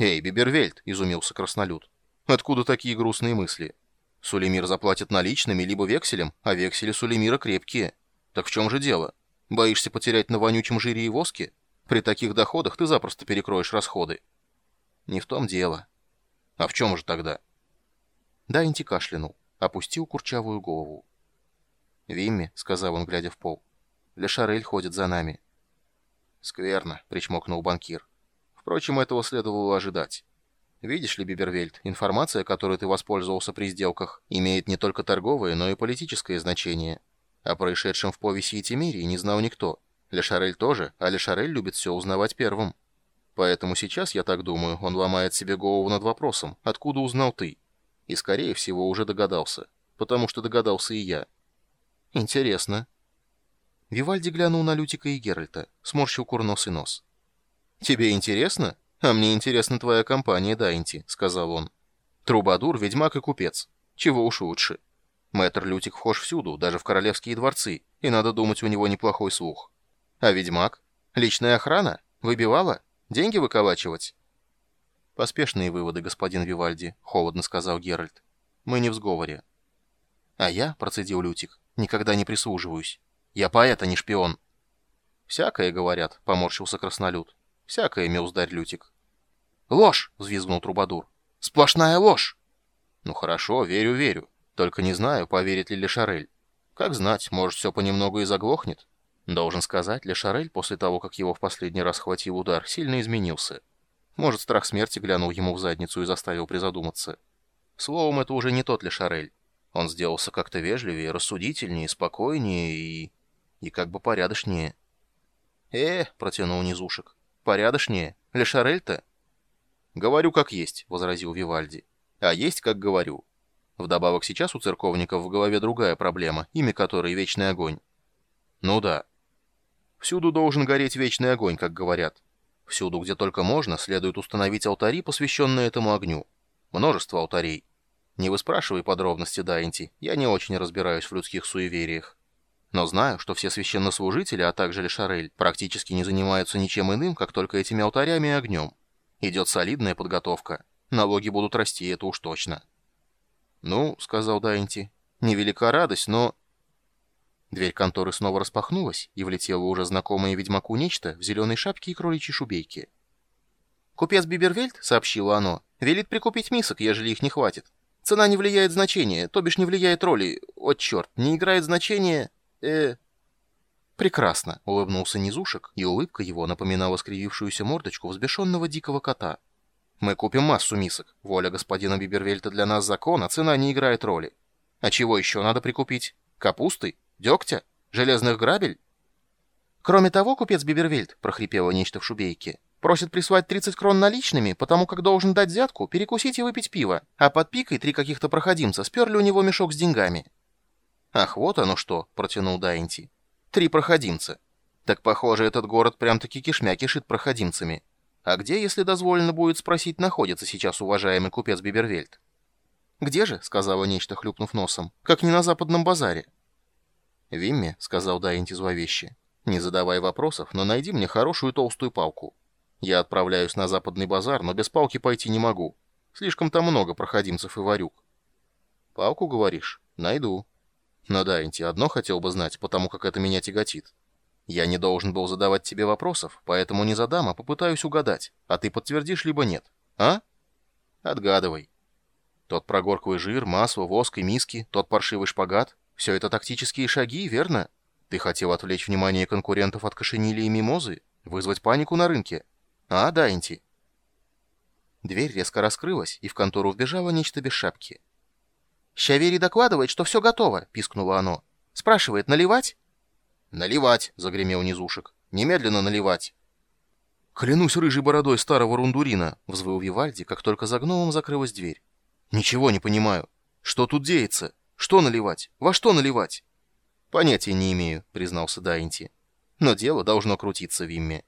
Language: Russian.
«Эй, Бибервельд!» — изумился краснолюд. «Откуда такие грустные мысли? Сулемир заплатит наличными, либо векселем, а вексели Сулемира крепкие. Так в чем же дело? Боишься потерять на вонючем жире и воске? При таких доходах ты запросто перекроешь расходы». «Не в том дело». «А в чем же тогда?» Дайнти кашлянул, опустил курчавую голову. «Вимми», — сказал он, глядя в пол, — «Лешарель ходит за нами». «Скверно», — причмокнул банкир. Впрочем, этого следовало ожидать. Видишь ли, Бибервельд, информация, которой ты воспользовался при сделках, имеет не только торговое, но и политическое значение. О происшедшем в повесе и Тимирии не знал никто. Лешарель тоже, а Лешарель любит все узнавать первым. Поэтому сейчас, я так думаю, он ломает себе голову над вопросом, откуда узнал ты. И, скорее всего, уже догадался. Потому что догадался и я. Интересно. Вивальди глянул на Лютика и Геральта, сморщил курносый нос. «Тебе интересно? А мне интересна твоя компания, Дайнти», — сказал он. «Трубадур, ведьмак и купец. Чего уж лучше. Мэтр Лютик вхож всюду, даже в королевские дворцы, и надо думать, у него неплохой слух. А ведьмак? Личная охрана? Выбивала? Деньги выколачивать?» «Поспешные выводы, господин Вивальди», — холодно сказал Геральт. «Мы не в сговоре». «А я», — процедил Лютик, — «никогда не прислуживаюсь. Я поэт, а не шпион». «Всякое, говорят», — поморщился краснолюд. Всякое, милздарь Лютик. «Ложь!» — взвизгнул Трубадур. «Сплошная ложь!» «Ну хорошо, верю, верю. Только не знаю, поверит ли Лешарель. Как знать, может, все понемногу и заглохнет. Должен сказать, Лешарель после того, как его в последний раз хватил удар, сильно изменился. Может, страх смерти глянул ему в задницу и заставил призадуматься. Словом, это уже не тот Лешарель. Он сделался как-то вежливее, рассудительнее, спокойнее и... и как бы порядочнее. «Э!» — протянул Низушек. Порядочнее. Лешарель-то?» «Говорю, как есть», — возразил Вивальди. «А есть, как говорю. Вдобавок сейчас у церковников в голове другая проблема, имя которой — вечный огонь». «Ну да. Всюду должен гореть вечный огонь, как говорят. Всюду, где только можно, следует установить алтари, посвященные этому огню. Множество алтарей. Не выспрашивай подробности, Дайнти, я не очень разбираюсь в людских суевериях. Но знаю, что все священнослужители, а также Лешарель, практически не занимаются ничем иным, как только этими алтарями и огнем. Идет солидная подготовка. Налоги будут расти, это уж точно. «Ну», — сказал Дайнти, — «невелика радость, но...» Дверь конторы снова распахнулась, и влетело уже знакомое ведьмаку нечто в зеленой шапке и кроличьей шубейке. «Купец Бибервельд», — сообщило оно, — «велит прикупить мисок, ежели их не хватит. Цена не влияет значения, то бишь не влияет роли... О, черт, не играет значения...» э «Прекрасно», — улыбнулся Низушек, и улыбка его напоминала скривившуюся мордочку взбешенного дикого кота. «Мы купим массу мисок. Воля господина Бибервельта для нас закон, а цена не играет роли. А чего еще надо прикупить? Капусты? Дегтя? Железных грабель?» «Кроме того, купец Бибервельт», — прохрипело нечто в шубейке, «просит прислать 30 крон наличными, потому как должен дать взятку, перекусить и выпить пиво, а под пикой три каких-то проходимца сперли у него мешок с деньгами». «Ах, вот оно что!» — протянул Дайнти. «Три проходимца. Так, похоже, этот город прям-таки кишмя кишит проходимцами. А где, если дозволено будет спросить, находится сейчас уважаемый купец Бибервельт?» «Где же?» — сказала нечто, хлюпнув носом. «Как не на западном базаре». «Вимме», — сказал Дайнти зловеще, — «не задавай вопросов, но найди мне хорошую толстую палку. Я отправляюсь на западный базар, но без палки пойти не могу. Слишком там много проходимцев и варюк». «Палку, говоришь? Найду». Но да, Инти, одно хотел бы знать, потому как это меня тяготит. Я не должен был задавать тебе вопросов, поэтому не задам, а попытаюсь угадать, а ты подтвердишь либо нет. А? Отгадывай. Тот прогорклый жир, масло, воск и миски, тот паршивый шпагат — все это тактические шаги, верно? Ты хотел отвлечь внимание конкурентов от кошенили и мимозы? Вызвать панику на рынке? А, да, Инти? Дверь резко раскрылась, и в контору вбежало нечто без шапки. «Щавери докладывает, что все готово», — пискнуло оно. «Спрашивает, наливать?» «Наливать», — загремел низушек. «Немедленно наливать». «Клянусь рыжей бородой старого рундурина», — взвыл Вивальди, как только за гномом закрылась дверь. «Ничего не понимаю. Что тут деется? Что наливать? Во что наливать?» «Понятия не имею», — признался Дайнти. «Но дело должно крутиться в Вимме».